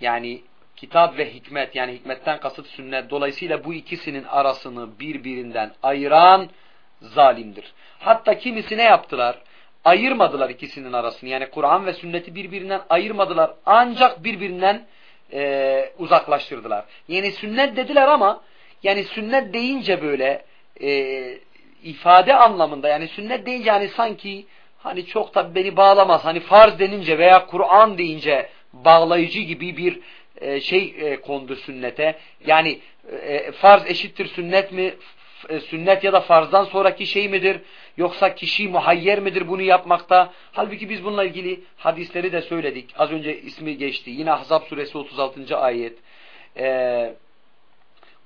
yani kitap ve hikmet yani hikmetten kasıt sünnet. Dolayısıyla bu ikisinin arasını birbirinden ayıran zalimdir. Hatta kimisi ne yaptılar? Ayırmadılar ikisinin arasını. Yani Kur'an ve sünneti birbirinden ayırmadılar. Ancak birbirinden e, uzaklaştırdılar. Yani sünnet dediler ama yani sünnet deyince böyle e, ifade anlamında yani sünnet deyince hani sanki hani çok da beni bağlamaz. Hani farz denince veya Kur'an deyince bağlayıcı gibi bir e, şey e, kondu sünnete. Yani e, farz eşittir sünnet mi? E, sünnet ya da farzdan sonraki şey midir? Yoksa kişi muhayyer midir bunu yapmakta? Halbuki biz bununla ilgili hadisleri de söyledik. Az önce ismi geçti. Yine Ahzab suresi 36. ayet. Eee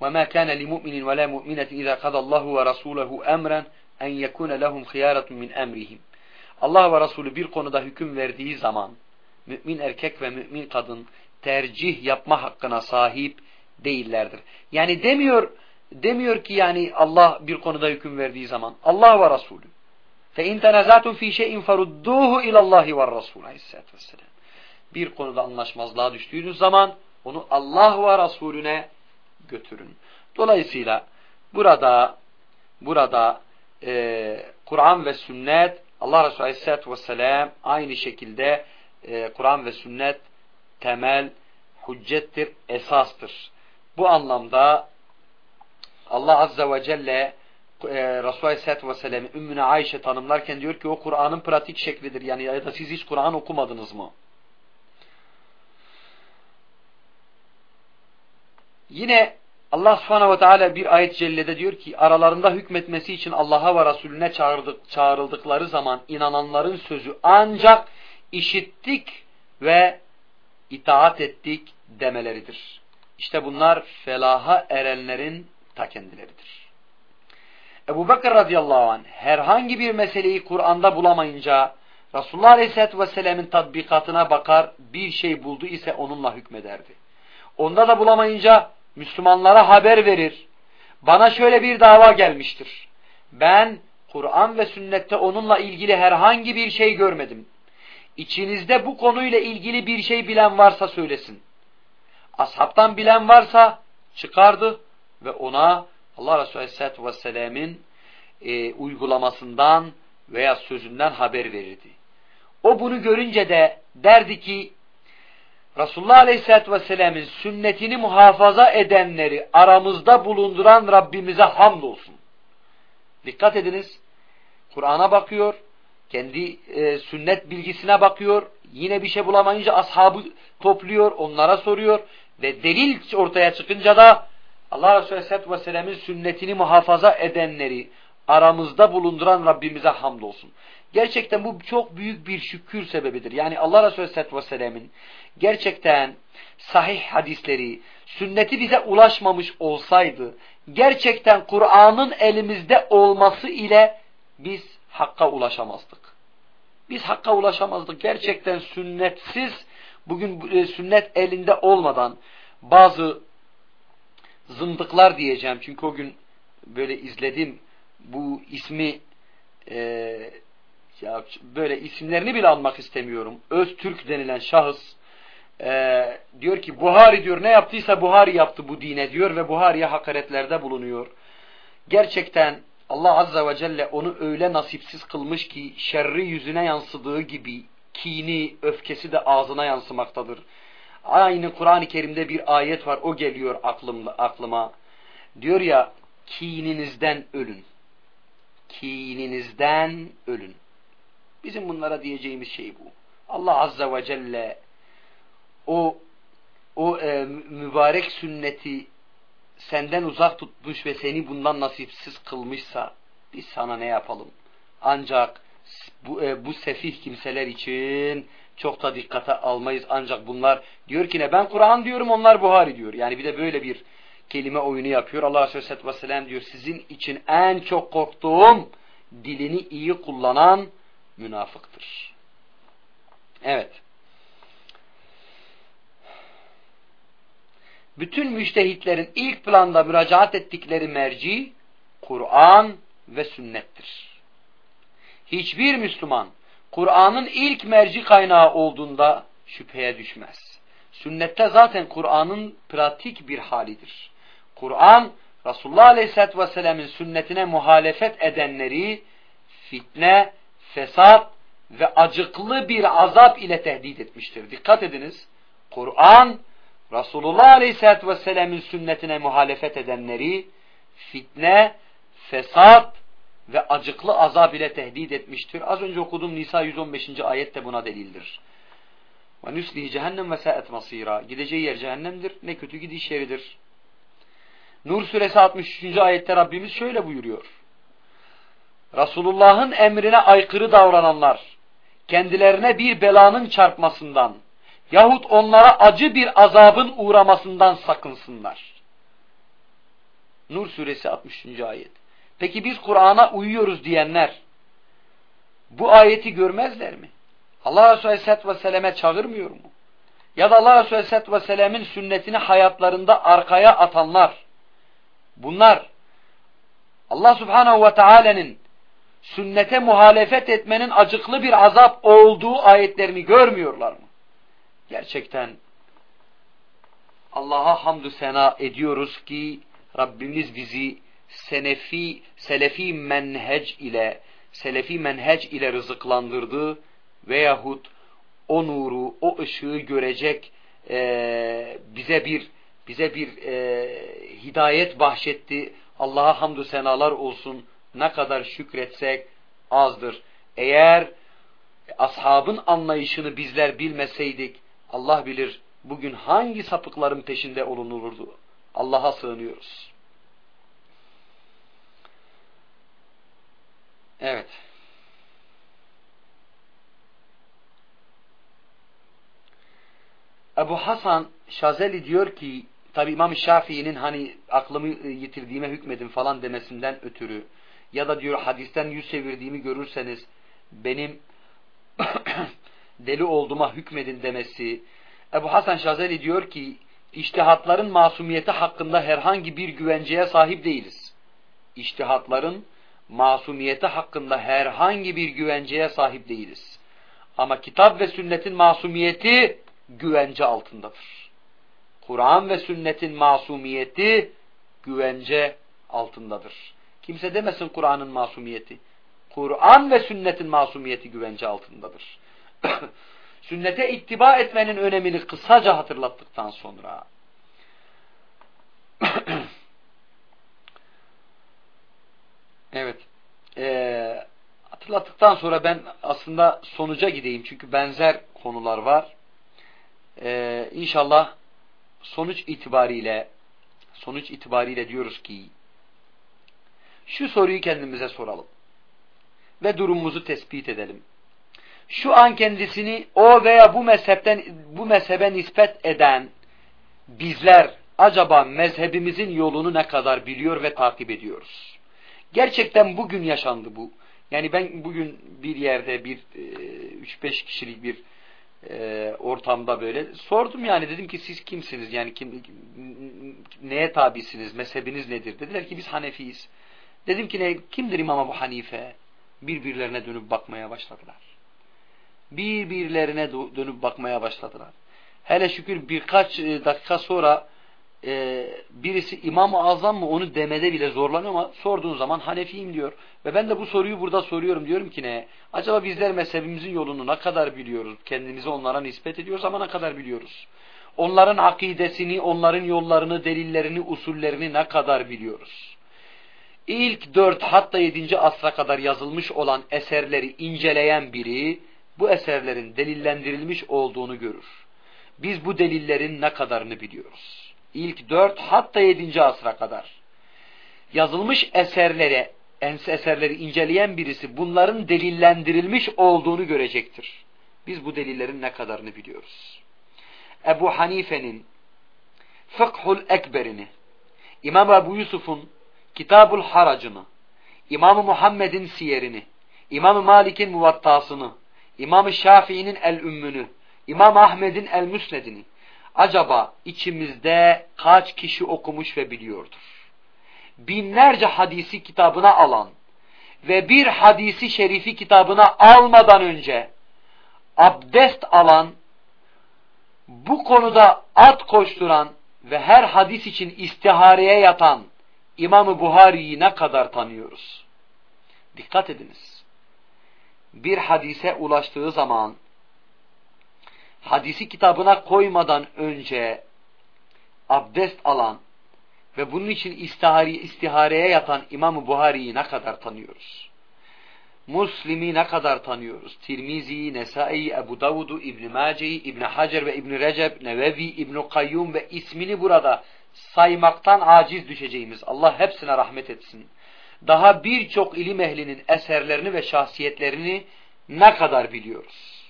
وَمَا كَانَ لِمُؤْمِنٍ وَلَا مُؤْمِنَةٍ إِذَا قَضَى اللّٰهُ وَرَسُولَهُ أَمْرًا اَنْ يَكُونَ لَهُمْ خِيَارَةٌ مِنْ اَمْرِهِمْ Allah ve Resulü bir konuda hüküm verdiği zaman mümin erkek ve mümin kadın tercih yapma hakkına sahip değillerdir. Yani demiyor demiyor ki yani Allah bir konuda hüküm verdiği zaman Allah ve Resulü فَاِنْ تَنَزَاتُمْ ف۪ي شَيْءٍ فَرُدُّوهُ اِلَى اللّٰهِ وَالرَّسُولُ Aleyhisselatü Vesselam. Bir konuda anlaşmazlığa düştüğünüz zaman onu Allah ve Resulüne götürün. Dolayısıyla burada burada e, Kur'an ve sünnet Allah Resulü Aleyhisselatü Vesselam aynı şekilde e, Kur'an ve sünnet temel, hüccettir, esastır. Bu anlamda Allah Azze ve Celle e, Resulü Aleyhisselatü Vesselam'ı Ümmüne Ayşe tanımlarken diyor ki o Kur'an'ın pratik şeklidir. Yani ya da siz hiç Kur'an okumadınız mı? Yine Allah subhanehu ve teala bir ayet cellede diyor ki aralarında hükmetmesi için Allah'a ve Resulüne çağırdık, çağrıldıkları zaman inananların sözü ancak işittik ve itaat ettik demeleridir. İşte bunlar felaha erenlerin ta kendileridir. Ebu Bekir radıyallahu anh herhangi bir meseleyi Kur'an'da bulamayınca Resulullah aleyhisselatü vesselam'ın tatbikatına bakar bir şey buldu ise onunla hükmederdi. Onda da bulamayınca Müslümanlara haber verir. Bana şöyle bir dava gelmiştir. Ben Kur'an ve sünnette onunla ilgili herhangi bir şey görmedim. İçinizde bu konuyla ilgili bir şey bilen varsa söylesin. Ashabtan bilen varsa çıkardı ve ona Allah Resulü Aleyhisselatü Vesselam'ın e, uygulamasından veya sözünden haber verirdi. O bunu görünce de derdi ki Resulullah Aleyhisselatü Vesselam'ın sünnetini muhafaza edenleri aramızda bulunduran Rabbimize hamdolsun. Dikkat ediniz. Kur'an'a bakıyor, kendi e, sünnet bilgisine bakıyor, yine bir şey bulamayınca ashabı topluyor, onlara soruyor ve delil ortaya çıkınca da Allah Resulü Aleyhisselatü Vesselam'ın sünnetini muhafaza edenleri aramızda bulunduran Rabbimize hamdolsun. Gerçekten bu çok büyük bir şükür sebebidir. Yani Allah Resulü Aleyhisselatü Vesselam'ın gerçekten sahih hadisleri, sünneti bize ulaşmamış olsaydı, gerçekten Kur'an'ın elimizde olması ile biz hakka ulaşamazdık. Biz hakka ulaşamazdık. Gerçekten sünnetsiz, bugün e, sünnet elinde olmadan bazı zındıklar diyeceğim. Çünkü o gün böyle izledim bu ismi e, ya böyle isimlerini bile almak istemiyorum. Öztürk denilen şahıs e, diyor ki Buhari diyor ne yaptıysa Buhari yaptı bu dine diyor ve Buhari'ye hakaretlerde bulunuyor. Gerçekten Allah Azza ve Celle onu öyle nasipsiz kılmış ki şerri yüzüne yansıdığı gibi kini, öfkesi de ağzına yansımaktadır. Aynı Kur'an-ı Kerim'de bir ayet var o geliyor aklım, aklıma. Diyor ya kininizden ölün. Kininizden ölün. Bizim bunlara diyeceğimiz şey bu. Allah Azza ve Celle o o e, mübarek sünneti senden uzak tutmuş ve seni bundan nasipsiz kılmışsa biz sana ne yapalım? Ancak bu, e, bu sefih kimseler için çok da dikkate almayız. Ancak bunlar diyor ki ne ben Kur'an diyorum onlar Buhari diyor. Yani bir de böyle bir kelime oyunu yapıyor. Allah Aleyhisselatü Vesselam diyor sizin için en çok korktuğum dilini iyi kullanan münafıktır. Evet. Bütün müştehitlerin ilk planda müracaat ettikleri merci Kur'an ve sünnettir. Hiçbir Müslüman Kur'an'ın ilk merci kaynağı olduğunda şüpheye düşmez. Sünnette zaten Kur'an'ın pratik bir halidir. Kur'an Resulullah Aleyhisselatü Vesselam'ın sünnetine muhalefet edenleri fitne, fesat ve acıklı bir azap ile tehdit etmiştir. Dikkat ediniz. Kur'an Resulullah Aleyhisselatü Vesselam'ın sünnetine muhalefet edenleri fitne, fesat ve acıklı azap ile tehdit etmiştir. Az önce okuduğum Nisa 115. ayet de buna delildir. Ve nuslihi cehennem ve sa'et masira. Gideceği yer cehennemdir. Ne kötü gidiş yeridir. Nur suresi 63. ayette Rabbimiz şöyle buyuruyor. Resulullah'ın emrine aykırı davrananlar, kendilerine bir belanın çarpmasından yahut onlara acı bir azabın uğramasından sakınsınlar. Nur suresi 63. ayet. Peki biz Kur'an'a uyuyoruz diyenler bu ayeti görmezler mi? Allah Resulü Aleyhisselatü Vesselam'e çağırmıyor mu? Ya da Allah Resulü Aleyhisselatü Vesselam'ın sünnetini hayatlarında arkaya atanlar bunlar Allah Subhanahu ve Teala'nın sünnete muhalefet etmenin acıklı bir azap olduğu ayetlerini görmüyorlar mı? Gerçekten Allah'a hamdü sena ediyoruz ki Rabbimiz bizi senefi, selefi menhec ile selefi menhec ile rızıklandırdı veyahut o nuru, o ışığı görecek e, bize bir bize bir e, hidayet bahşetti. Allah'a hamdü senalar olsun. Ne kadar şükretsek azdır. Eğer ashabın anlayışını bizler bilmeseydik Allah bilir bugün hangi sapıkların peşinde olunurdu. Allah'a sığınıyoruz. Evet. Ebu Hasan Şazeli diyor ki tabi İmam Şafii'nin hani aklımı yitirdiğime hükmedin falan demesinden ötürü ya da diyor hadisten yüz çevirdiğimi görürseniz benim deli olduğuma hükmedin demesi. Ebu Hasan Şazeli diyor ki iştihatların masumiyeti hakkında herhangi bir güvenceye sahip değiliz. İştihatların masumiyeti hakkında herhangi bir güvenceye sahip değiliz. Ama kitap ve sünnetin masumiyeti güvence altındadır. Kur'an ve sünnetin masumiyeti güvence altındadır. Kimse demesin Kur'an'ın masumiyeti. Kur'an ve sünnetin masumiyeti güvence altındadır. Sünnete ittiba etmenin önemini kısaca hatırlattıktan sonra evet ee, hatırlattıktan sonra ben aslında sonuca gideyim çünkü benzer konular var. Ee, inşallah sonuç itibariyle sonuç itibariyle diyoruz ki şu soruyu kendimize soralım ve durumumuzu tespit edelim. Şu an kendisini o veya bu mezhepten bu mezhebe nispet eden bizler acaba mezhebimizin yolunu ne kadar biliyor ve takip ediyoruz? Gerçekten bugün yaşandı bu. Yani ben bugün bir yerde bir 3-5 e, kişilik bir e, ortamda böyle sordum yani dedim ki siz kimsiniz yani kim neye tabisiniz mezhebiniz nedir dediler ki biz Hanefiyiz dedim ki ne kimdir İmam Ebu Hanife birbirlerine dönüp bakmaya başladılar birbirlerine dönüp bakmaya başladılar hele şükür birkaç e, dakika sonra e, birisi İmam-ı Azam mı onu demede bile zorlanıyor ama sorduğun zaman Hanefiyim diyor. Ve ben de bu soruyu burada soruyorum diyorum ki ne? Acaba bizler mezhebimizin yolunu ne kadar biliyoruz? Kendimizi onlara nispet ediyoruz ama ne kadar biliyoruz? Onların akidesini, onların yollarını, delillerini, usullerini ne kadar biliyoruz? İlk dört hatta yedinci asra kadar yazılmış olan eserleri inceleyen biri bu eserlerin delillendirilmiş olduğunu görür. Biz bu delillerin ne kadarını biliyoruz? ilk dört hatta yedinci asra kadar yazılmış eserlere eserleri inceleyen birisi bunların delillendirilmiş olduğunu görecektir. Biz bu delillerin ne kadarını biliyoruz. Ebu Hanife'nin Fıkhul Ekber'ini, İmam Ebu Yusuf'un Kitabul Haracını, İmam Muhammed'in siyerini, İmam Malik'in muvattasını, İmam Şafii'nin El-Ümmünü, İmam Ahmed'in El-Müsnedini, acaba içimizde kaç kişi okumuş ve biliyordur? Binlerce hadisi kitabına alan ve bir hadisi şerifi kitabına almadan önce abdest alan bu konuda at koşturan ve her hadis için istihareye yatan İmam-ı Buhari'yi ne kadar tanıyoruz? Dikkat ediniz. Bir hadise ulaştığı zaman hadisi kitabına koymadan önce abdest alan ve bunun için istihareye yatan İmam-ı Buhari'yi ne kadar tanıyoruz? Muslim'i ne kadar tanıyoruz? Tirmizi'yi, Nesai'yi, Ebu Davud'u, İbn-i Mace'yi, İbn Hacer ve İbn Recep, Nevevi, İbn Kayyum ve ismini burada saymaktan aciz düşeceğimiz Allah hepsine rahmet etsin. Daha birçok ilim ehlinin eserlerini ve şahsiyetlerini ne kadar biliyoruz?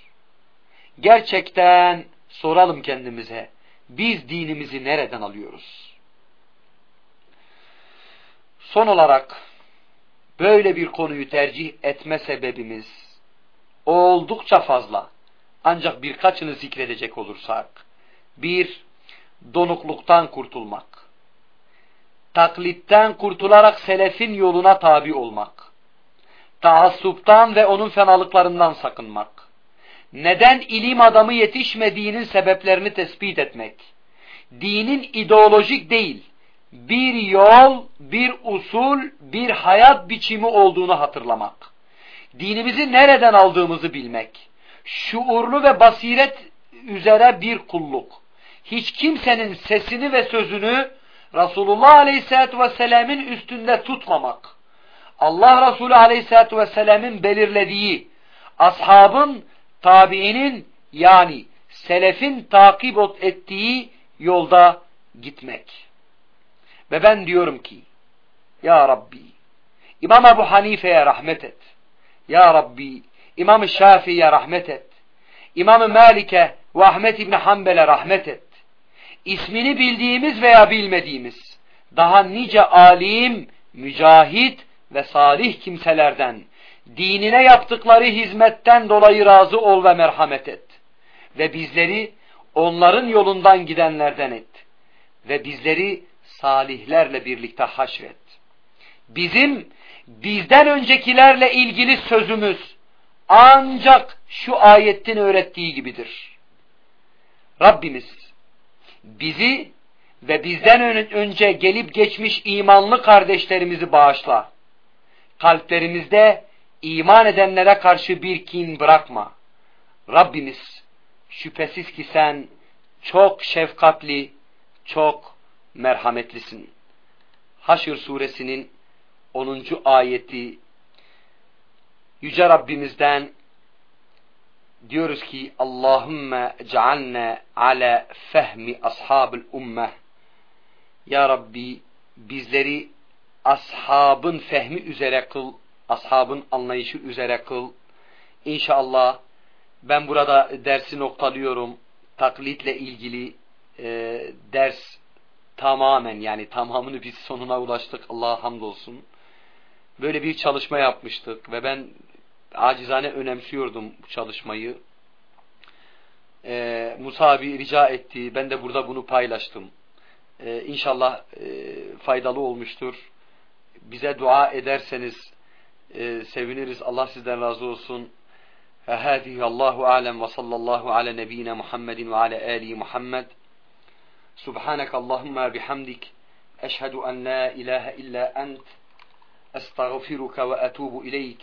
Gerçekten soralım kendimize. Biz dinimizi nereden alıyoruz? Son olarak böyle bir konuyu tercih etme sebebimiz oldukça fazla. Ancak birkaçını zikredecek olursak. Bir, donukluktan kurtulmak. Taklitten kurtularak selefin yoluna tabi olmak. Taassuptan ve onun fenalıklarından sakınmak. Neden ilim adamı yetişmediğinin sebeplerini tespit etmek. Dinin ideolojik değil, bir yol, bir usul, bir hayat biçimi olduğunu hatırlamak. Dinimizi nereden aldığımızı bilmek. Şuurlu ve basiret üzere bir kulluk. Hiç kimsenin sesini ve sözünü Resulullah Aleyhisselatü Vesselam'ın üstünde tutmamak. Allah Resulü Aleyhisselatü Vesselam'ın belirlediği, ashabın, tabiinin yani selefin takip ettiği yolda gitmek. Ve ben diyorum ki Ya Rabbi İmam Ebu Hanife'ye rahmet et. Ya Rabbi İmam Şafii'ye rahmet et. İmam Malik'e ve Ahmet İbni Hanbel'e rahmet et. İsmini bildiğimiz veya bilmediğimiz daha nice alim, mücahit ve salih kimselerden dinine yaptıkları hizmetten dolayı razı ol ve merhamet et. Ve bizleri onların yolundan gidenlerden et. Ve bizleri salihlerle birlikte haşret. Bizim bizden öncekilerle ilgili sözümüz ancak şu ayetin öğrettiği gibidir. Rabbimiz bizi ve bizden önce gelip geçmiş imanlı kardeşlerimizi bağışla. Kalplerimizde iman edenlere karşı bir kin bırakma. Rabbimiz şüphesiz ki sen çok şefkatli, çok merhametlisin. Haşr suresinin 10. ayeti Yüce Rabbimizden diyoruz ki Allahümme cealne ala fehmi ashabul ummeh Ya Rabbi bizleri ashabın fehmi üzere kıl, ashabın anlayışı üzere kıl. İnşallah ben burada dersi noktalıyorum. Taklitle ilgili e, ders tamamen yani tamamını biz sonuna ulaştık Allah'a hamdolsun. Böyle bir çalışma yapmıştık ve ben acizane önemsiyordum bu çalışmayı. Ee, Musa abi rica etti. Ben de burada bunu paylaştım. Ee, inşallah e, faydalı olmuştur. Bize dua ederseniz e, seviniriz. Allah sizden razı olsun. هذه الله أعلم وصلى الله على نبينا محمد وعلى آله محمد سبحانك اللهم بحمدك أشهد أن لا إله إلا أنت أستغفرك وأتوب إليك